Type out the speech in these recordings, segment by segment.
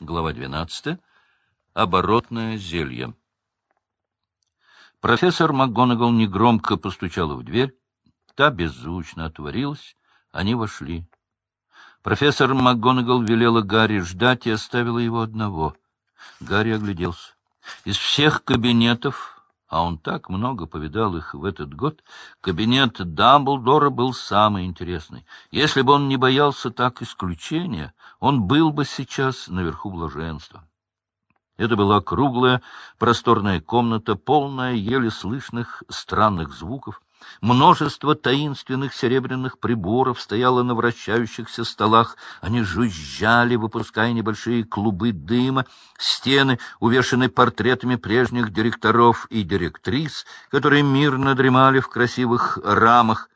Глава 12. Оборотное зелье. Профессор МакГонагал негромко постучала в дверь. Та беззвучно отворилась. Они вошли. Профессор МакГонагал велела Гарри ждать и оставила его одного. Гарри огляделся. Из всех кабинетов а он так много повидал их в этот год, кабинет Дамблдора был самый интересный. Если бы он не боялся так исключения, он был бы сейчас наверху блаженства. Это была круглая, просторная комната, полная еле слышных странных звуков. Множество таинственных серебряных приборов стояло на вращающихся столах. Они жужжали, выпуская небольшие клубы дыма. Стены, увешаны портретами прежних директоров и директрис, которые мирно дремали в красивых рамах.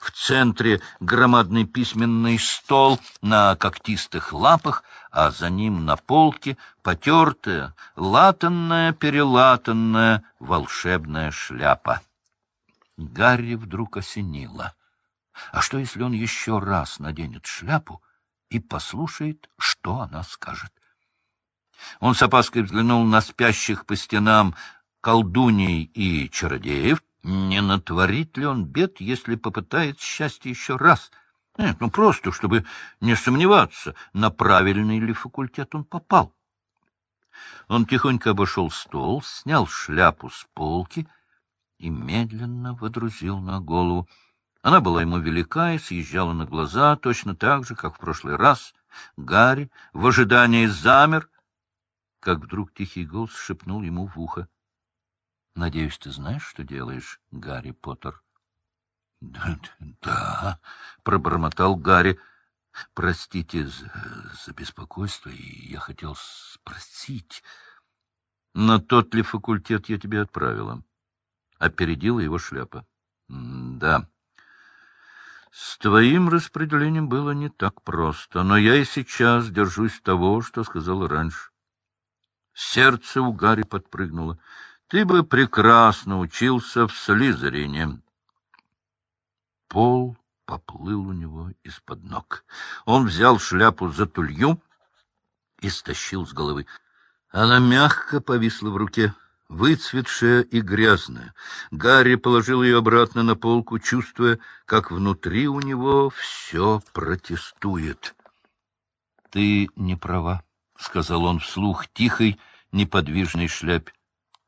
В центре громадный письменный стол на когтистых лапах, а за ним на полке потертая, латанная-перелатанная волшебная шляпа. Гарри вдруг осенило. А что, если он еще раз наденет шляпу и послушает, что она скажет? Он с опаской взглянул на спящих по стенам колдуней и чародеев. Не натворит ли он бед, если попытает счастье еще раз? Нет, ну просто, чтобы не сомневаться, на правильный ли факультет он попал. Он тихонько обошел стол, снял шляпу с полки — и медленно водрузил на голову. Она была ему велика и съезжала на глаза, точно так же, как в прошлый раз. Гарри в ожидании замер, как вдруг тихий голос шепнул ему в ухо. — Надеюсь, ты знаешь, что делаешь, Гарри Поттер? — Да, да, — пробормотал Гарри. — Простите за, за беспокойство, и я хотел спросить, на тот ли факультет я тебя отправила? Опередила его шляпа. — Да. С твоим распределением было не так просто, но я и сейчас держусь того, что сказал раньше. Сердце у Гарри подпрыгнуло. Ты бы прекрасно учился в Слизерине. Пол поплыл у него из-под ног. Он взял шляпу за тулью и стащил с головы. Она мягко повисла в руке выцветшая и грязная. Гарри положил ее обратно на полку, чувствуя, как внутри у него все протестует. — Ты не права, — сказал он вслух тихой, неподвижной шляпе.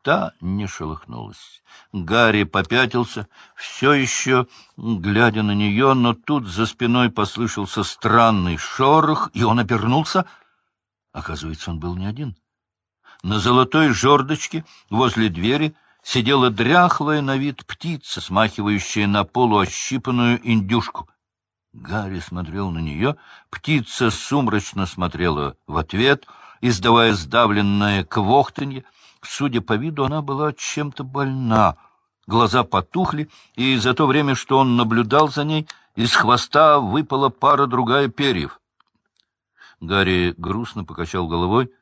Та не шелохнулась. Гарри попятился, все еще глядя на нее, но тут за спиной послышался странный шорох, и он обернулся. Оказывается, он был не один. На золотой жердочке возле двери сидела дряхлая на вид птица, смахивающая на полу ощипанную индюшку. Гарри смотрел на нее, птица сумрачно смотрела в ответ, издавая сдавленное квохтанье. Судя по виду, она была чем-то больна. Глаза потухли, и за то время, что он наблюдал за ней, из хвоста выпала пара-другая перьев. Гарри грустно покачал головой.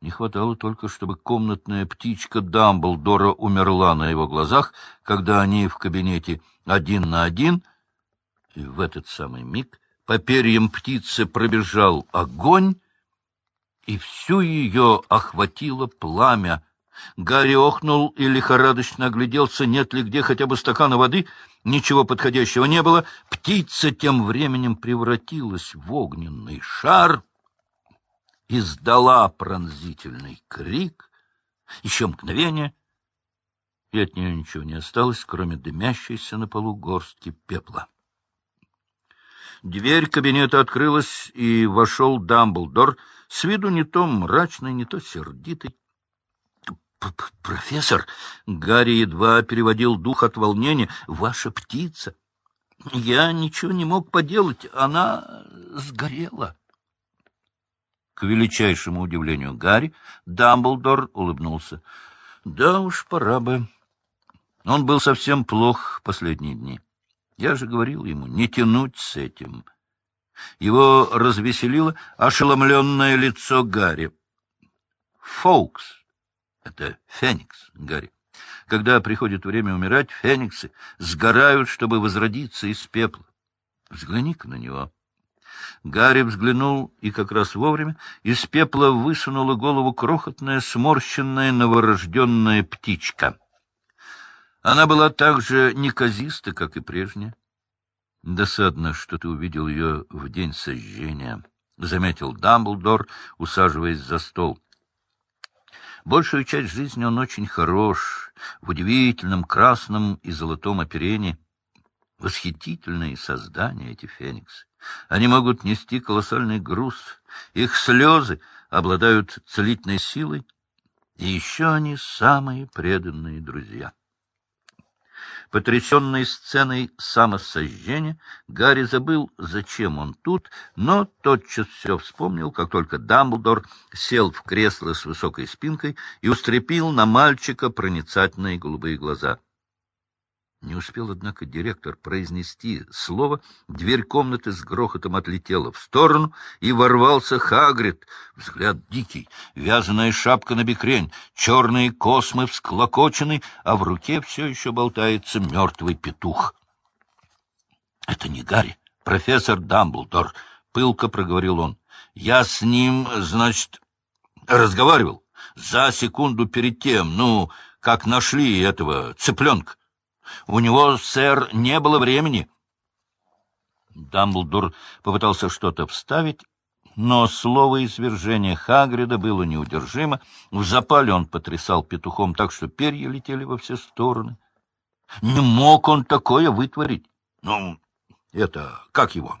Не хватало только, чтобы комнатная птичка Дамблдора умерла на его глазах, когда они в кабинете один на один, и в этот самый миг по перьям птицы пробежал огонь, и всю ее охватило пламя. Гарри охнул и лихорадочно огляделся, нет ли где хотя бы стакана воды. Ничего подходящего не было. Птица тем временем превратилась в огненный шар — издала пронзительный крик. Еще мгновение, и от нее ничего не осталось, кроме дымящейся на полу горстки пепла. Дверь кабинета открылась, и вошел Дамблдор, с виду не то мрачный, не то сердитый. — Профессор, Гарри едва переводил дух от волнения, — ваша птица. Я ничего не мог поделать, она сгорела. К величайшему удивлению Гарри, Дамблдор улыбнулся. Да уж, пора бы. Он был совсем плох последние дни. Я же говорил ему, не тянуть с этим. Его развеселило ошеломленное лицо Гарри. Фоукс — это феникс, Гарри. Когда приходит время умирать, фениксы сгорают, чтобы возродиться из пепла. Взгляни-ка на него. Гарри взглянул, и как раз вовремя из пепла высунула голову крохотная, сморщенная, новорожденная птичка. Она была так же неказиста, как и прежняя. Досадно, что ты увидел ее в день сожжения, — заметил Дамблдор, усаживаясь за стол. Большую часть жизни он очень хорош, в удивительном красном и золотом оперении. Восхитительные создания эти фениксы. Они могут нести колоссальный груз. Их слезы обладают целительной силой. И еще они самые преданные друзья. Потрясенный сценой самосожжения, Гарри забыл, зачем он тут, но тотчас все вспомнил, как только Дамблдор сел в кресло с высокой спинкой и устрепил на мальчика проницательные голубые глаза. Не успел, однако, директор произнести слово, дверь комнаты с грохотом отлетела в сторону, и ворвался Хагрид. Взгляд дикий, вязаная шапка на бекрень, черные космы всклокочены, а в руке все еще болтается мертвый петух. — Это не Гарри, профессор Дамблдор, — пылко проговорил он. — Я с ним, значит, разговаривал за секунду перед тем, ну, как нашли этого цыпленка. У него, сэр, не было времени. Дамблдор попытался что-то вставить, но слово извержения Хагрида было неудержимо. В запале он потрясал петухом так, что перья летели во все стороны. Не мог он такое вытворить. Ну, это, как его?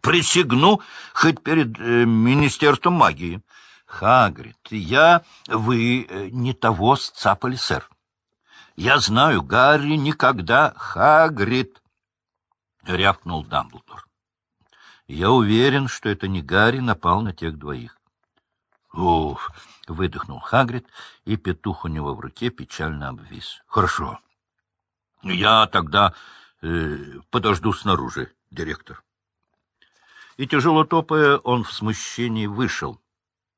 Присягну хоть перед э, Министерством магии. Хагрид, я... Вы э, не того сцапали, сэр. Я знаю, Гарри никогда... Хагрид! — рявкнул Дамблдор. Я уверен, что это не Гарри напал на тех двоих. — Уф! — выдохнул Хагрид, и петух у него в руке печально обвис. — Хорошо. Я тогда э, подожду снаружи, директор. И тяжело топая, он в смущении вышел.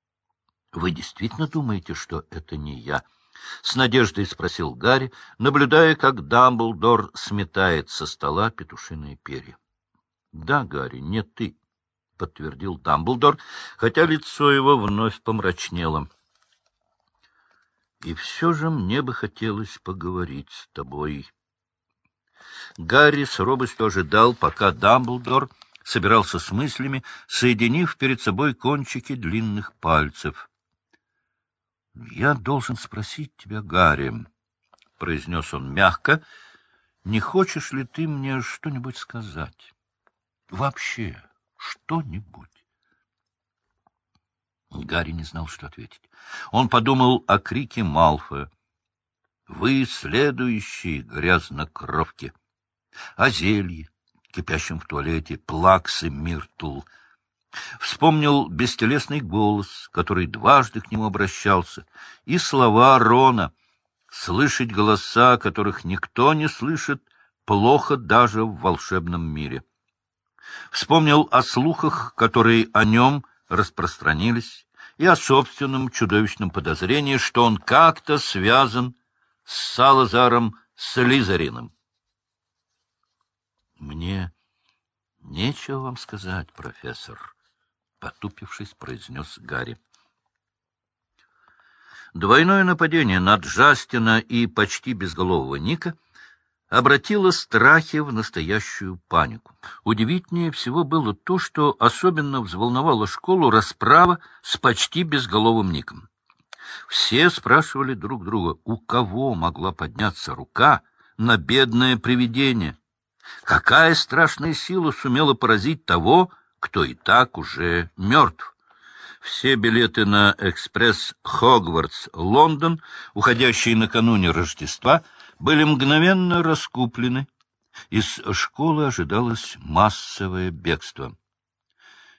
— Вы действительно думаете, что это не я? —— с надеждой спросил Гарри, наблюдая, как Дамблдор сметает со стола петушиные перья. — Да, Гарри, не ты, — подтвердил Дамблдор, хотя лицо его вновь помрачнело. — И все же мне бы хотелось поговорить с тобой. Гарри с робостью ожидал, пока Дамблдор собирался с мыслями, соединив перед собой кончики длинных пальцев. — Я должен спросить тебя, Гарри, — произнес он мягко, — не хочешь ли ты мне что-нибудь сказать? Вообще что-нибудь? Гарри не знал, что ответить. Он подумал о крике Малфоя. «Вы следующие грязнокровки!» О зелье, кипящем в туалете, плаксы Миртул — Вспомнил бестелесный голос, который дважды к нему обращался, и слова Рона. Слышать голоса, которых никто не слышит, плохо даже в волшебном мире. Вспомнил о слухах, которые о нем распространились, и о собственном чудовищном подозрении, что он как-то связан с Салазаром Слизарином. — Мне нечего вам сказать, профессор, — потупившись, произнес Гарри. Двойное нападение на Джастина и почти безголового Ника обратило страхи в настоящую панику. Удивительнее всего было то, что особенно взволновала школу расправа с почти безголовым Ником. Все спрашивали друг друга, у кого могла подняться рука на бедное привидение. Какая страшная сила сумела поразить того, кто и так уже мертв. Все билеты на экспресс Хогвартс-Лондон, уходящие накануне Рождества, были мгновенно раскуплены. Из школы ожидалось массовое бегство.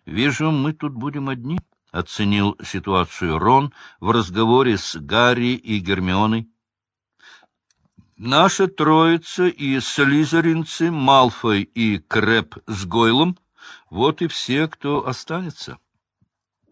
«Вижу, мы тут будем одни», — оценил ситуацию Рон в разговоре с Гарри и Гермионой. «Наша троица и слизеринцы Малфой и Крэп с Гойлом — вот и все, кто останется.